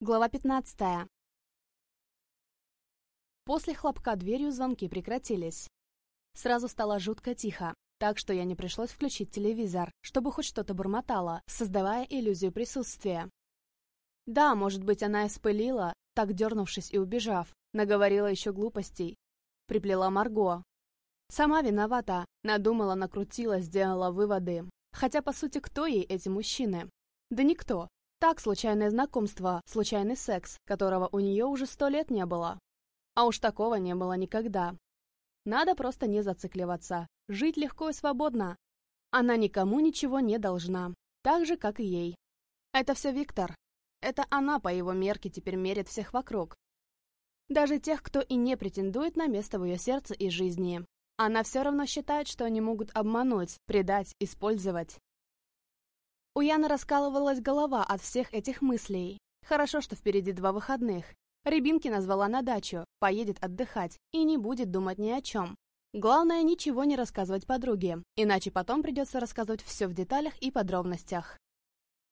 Глава 15. После хлопка дверью звонки прекратились. Сразу стало жутко тихо, так что я не пришлось включить телевизор, чтобы хоть что-то бормотало, создавая иллюзию присутствия. Да, может быть, она испылила, так дернувшись и убежав, наговорила еще глупостей. Приплела Марго. Сама виновата, надумала, накрутила, сделала выводы. Хотя, по сути, кто ей эти мужчины? Да никто. Так, случайное знакомство, случайный секс, которого у нее уже сто лет не было. А уж такого не было никогда. Надо просто не зацикливаться, жить легко и свободно. Она никому ничего не должна, так же, как и ей. Это все Виктор. Это она по его мерке теперь мерит всех вокруг. Даже тех, кто и не претендует на место в ее сердце и жизни. Она все равно считает, что они могут обмануть, предать, использовать. У Яны раскалывалась голова от всех этих мыслей. Хорошо, что впереди два выходных. Рябинки назвала на дачу, поедет отдыхать и не будет думать ни о чем. Главное, ничего не рассказывать подруге, иначе потом придется рассказывать все в деталях и подробностях.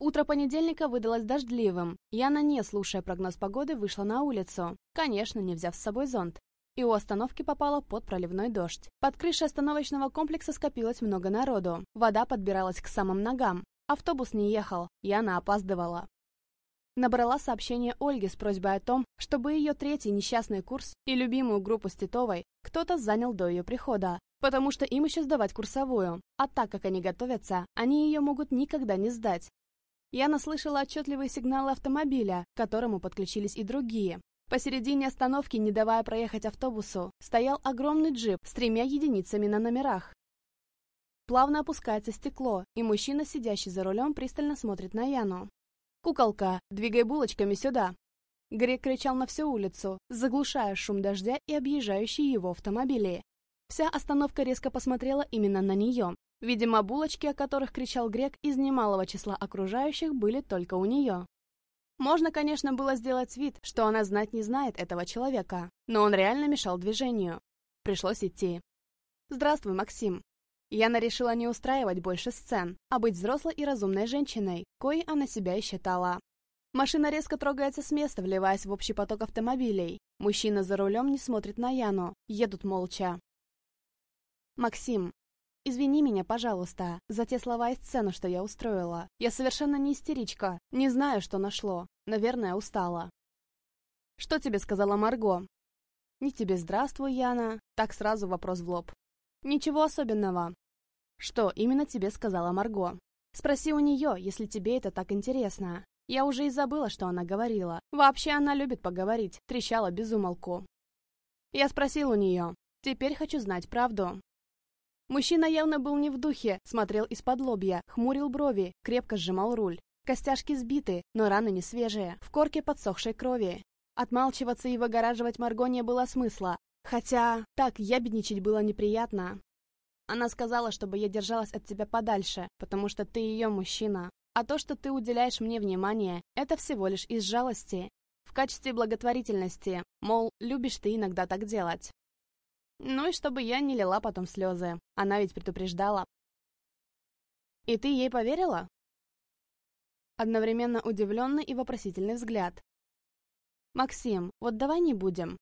Утро понедельника выдалось дождливым. Яна, не слушая прогноз погоды, вышла на улицу. Конечно, не взяв с собой зонт. И у остановки попала под проливной дождь. Под крышей остановочного комплекса скопилось много народу. Вода подбиралась к самым ногам. Автобус не ехал, Яна опаздывала. Набрала сообщение Ольге с просьбой о том, чтобы ее третий несчастный курс и любимую группу с Титовой кто-то занял до ее прихода, потому что им еще сдавать курсовую, а так как они готовятся, они ее могут никогда не сдать. Яна слышала отчетливые сигналы автомобиля, к которому подключились и другие. Посередине остановки, не давая проехать автобусу, стоял огромный джип с тремя единицами на номерах. Плавно опускается стекло, и мужчина, сидящий за рулем, пристально смотрит на Яну. «Куколка, двигай булочками сюда!» Грек кричал на всю улицу, заглушая шум дождя и объезжающие его автомобили. Вся остановка резко посмотрела именно на нее. Видимо, булочки, о которых кричал Грек, из немалого числа окружающих были только у нее. Можно, конечно, было сделать вид, что она знать не знает этого человека, но он реально мешал движению. Пришлось идти. «Здравствуй, Максим», Яна решила не устраивать больше сцен, а быть взрослой и разумной женщиной, коей она себя и считала. Машина резко трогается с места, вливаясь в общий поток автомобилей. Мужчина за рулем не смотрит на Яну, едут молча. «Максим, извини меня, пожалуйста, за те слова и сцену, что я устроила. Я совершенно не истеричка, не знаю, что нашло. Наверное, устала». «Что тебе сказала Марго?» «Не тебе здравствуй, Яна». Так сразу вопрос в лоб. «Ничего особенного». «Что именно тебе сказала Марго?» «Спроси у нее, если тебе это так интересно». Я уже и забыла, что она говорила. Вообще она любит поговорить, трещала без умолку. Я спросил у нее. Теперь хочу знать правду. Мужчина явно был не в духе, смотрел из-под лобья, хмурил брови, крепко сжимал руль. Костяшки сбиты, но раны не свежие, в корке подсохшей крови. Отмалчиваться и выгораживать Марго не было смысла. Хотя, так ябедничать было неприятно. Она сказала, чтобы я держалась от тебя подальше, потому что ты ее мужчина. А то, что ты уделяешь мне внимание, это всего лишь из жалости. В качестве благотворительности, мол, любишь ты иногда так делать. Ну и чтобы я не лила потом слезы. Она ведь предупреждала. И ты ей поверила? Одновременно удивленный и вопросительный взгляд. «Максим, вот давай не будем.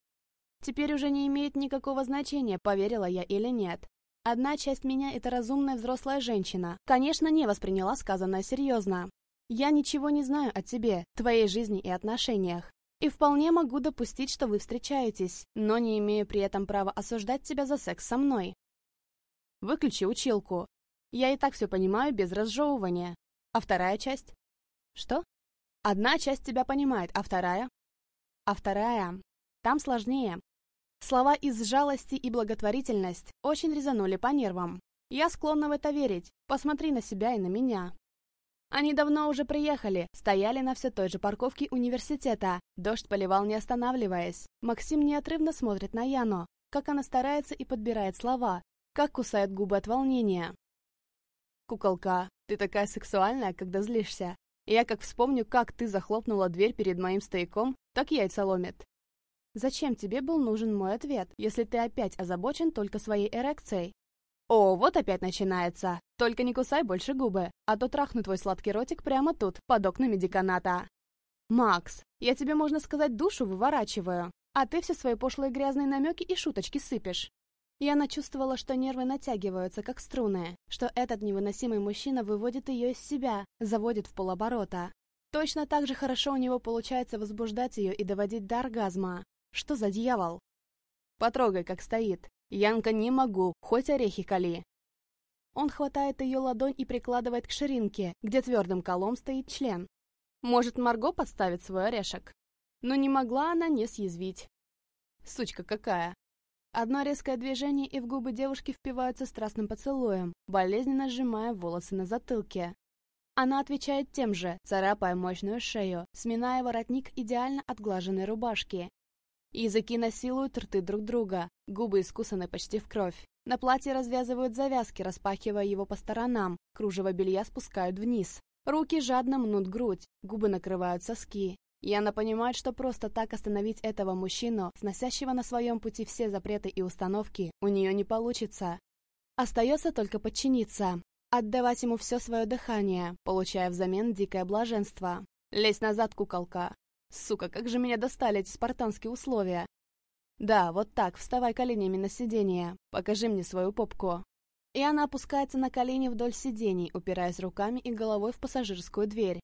Теперь уже не имеет никакого значения, поверила я или нет. Одна часть меня — это разумная взрослая женщина. Конечно, не восприняла сказанное серьезно. Я ничего не знаю о тебе, твоей жизни и отношениях. И вполне могу допустить, что вы встречаетесь, но не имею при этом права осуждать тебя за секс со мной. Выключи училку. Я и так все понимаю без разжевывания. А вторая часть? Что? Одна часть тебя понимает, а вторая? А вторая? Там сложнее. Слова из жалости и благотворительность очень резанули по нервам. Я склонна в это верить. Посмотри на себя и на меня. Они давно уже приехали, стояли на все той же парковке университета. Дождь поливал не останавливаясь. Максим неотрывно смотрит на Яну, как она старается и подбирает слова, как кусает губы от волнения. «Куколка, ты такая сексуальная, когда злишься. Я как вспомню, как ты захлопнула дверь перед моим стояком, так яйца ломит. Зачем тебе был нужен мой ответ, если ты опять озабочен только своей эрекцией? О, вот опять начинается. Только не кусай больше губы, а то трахну твой сладкий ротик прямо тут, под окнами деканата. «Макс, я тебе, можно сказать, душу выворачиваю, а ты все свои пошлые грязные намеки и шуточки сыпешь». Яна чувствовала, что нервы натягиваются, как струны, что этот невыносимый мужчина выводит ее из себя, заводит в полоборота. Точно так же хорошо у него получается возбуждать ее и доводить до оргазма. Что за дьявол? Потрогай, как стоит. Янка, не могу, хоть орехи кали. Он хватает ее ладонь и прикладывает к ширинке, где твердым колом стоит член. Может, Марго подставит свой орешек? Но не могла она не съязвить. Сучка какая. Одно резкое движение, и в губы девушки впиваются страстным поцелуем, болезненно сжимая волосы на затылке. Она отвечает тем же, царапая мощную шею, сминая воротник идеально отглаженной рубашки. Языки насилуют рты друг друга, губы искусаны почти в кровь. На платье развязывают завязки, распахивая его по сторонам, кружево белья спускают вниз. Руки жадно мнут грудь, губы накрывают соски. Яна понимает, что просто так остановить этого мужчину, сносящего на своем пути все запреты и установки, у нее не получится. Остается только подчиниться, отдавать ему все свое дыхание, получая взамен дикое блаженство. Лезь назад, куколка. Сука, как же меня достали эти спартанские условия. Да, вот так, вставай коленями на сиденье, покажи мне свою попку. И она опускается на колени вдоль сидений, упираясь руками и головой в пассажирскую дверь.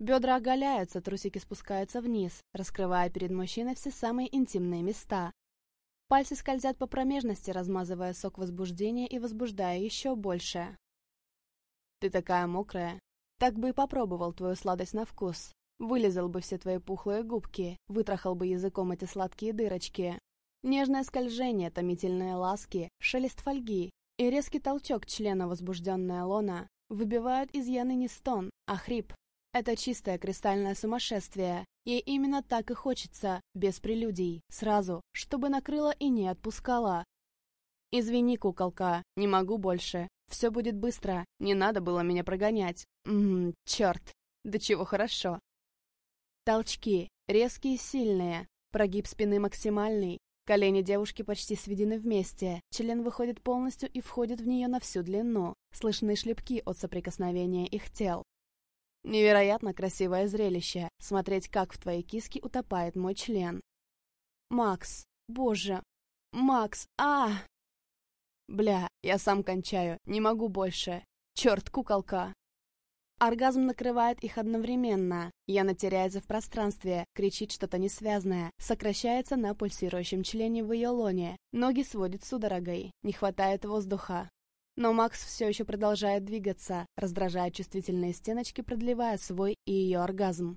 Бедра оголяются, трусики спускаются вниз, раскрывая перед мужчиной все самые интимные места. Пальцы скользят по промежности, размазывая сок возбуждения и возбуждая еще больше. «Ты такая мокрая. Так бы и попробовал твою сладость на вкус. Вылезал бы все твои пухлые губки, вытрахал бы языком эти сладкие дырочки. Нежное скольжение, томительные ласки, шелест фольги и резкий толчок члена возбужденная лона выбивают из Яны не стон, а хрип. Это чистое кристальное сумасшествие. Ей именно так и хочется, без прелюдий, сразу, чтобы накрыла и не отпускала. «Извини, куколка, не могу больше. Все будет быстро. Не надо было меня прогонять. Ммм, черт. Да чего хорошо». Толчки, резкие и сильные, прогиб спины максимальный. Колени девушки почти сведены вместе, член выходит полностью и входит в нее на всю длину. Слышны шлепки от соприкосновения их тел. Невероятно красивое зрелище, смотреть, как в твоей киске утопает мой член. Макс, боже, Макс, а! Бля, я сам кончаю, не могу больше. Черт, куколка. Оргазм накрывает их одновременно. Яна теряется в пространстве, кричит что-то несвязное, сокращается на пульсирующем члене в ее лоне. Ноги сводит судорогой, не хватает воздуха. Но Макс все еще продолжает двигаться, раздражая чувствительные стеночки, продлевая свой и ее оргазм.